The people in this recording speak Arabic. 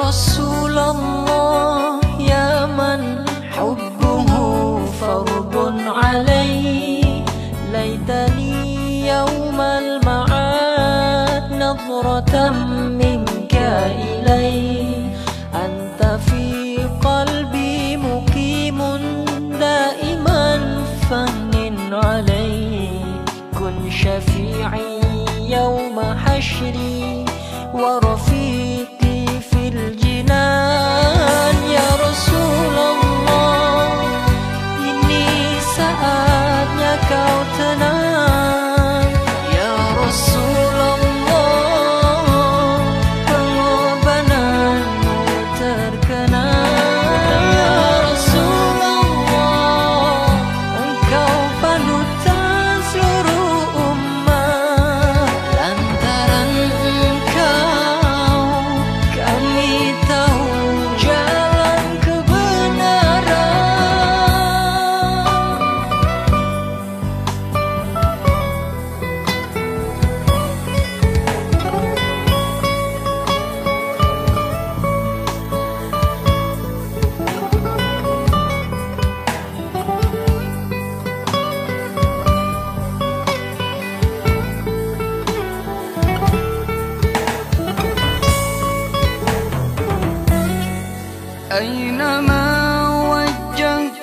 رسول الله يا من حبه فرض علي ليت لي يوم المعاد نظرة منك إلي أنت في قلبي مقيم دائما فهن علي كن شفيعي يوم حشري ورفيقي أينما وجهت